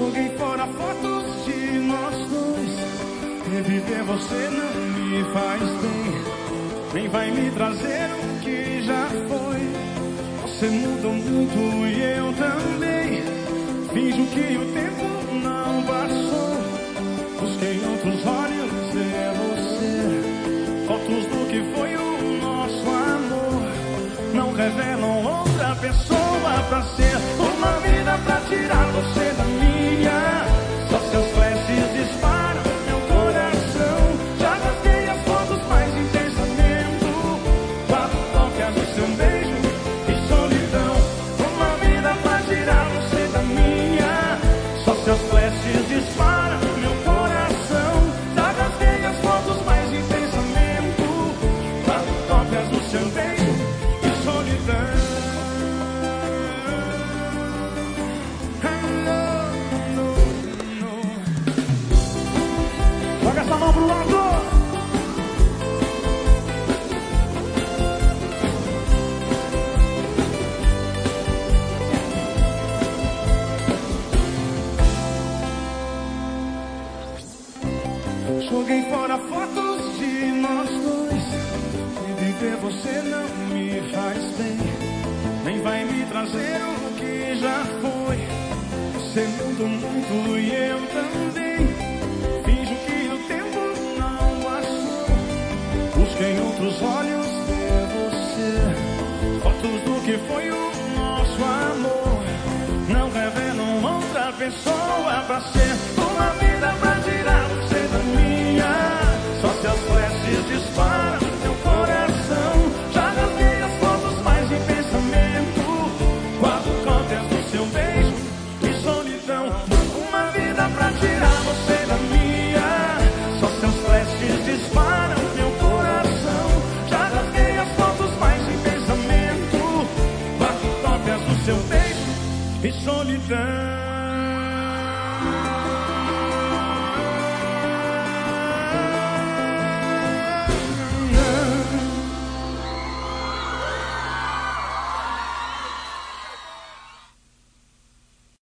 Joguei fora fotos de nós dois. Reviver você não me faz bem. Nem vai me trazer o que já foi. Você mudou muito e eu também. Finjo que o tempo não passou. Busquei outros olhos ver você. Fotos do que foi o nosso amor. Não revelam outra pessoa pra ser Joga essa mão pro lado. Joguei fora fotos de nós dois. E viver você não me faz bem. Nem vai me trazer o que já foi. Você mudou muito e eu também. Foi o nosso amor. Não revelam outra pessoa pra ser e solidão.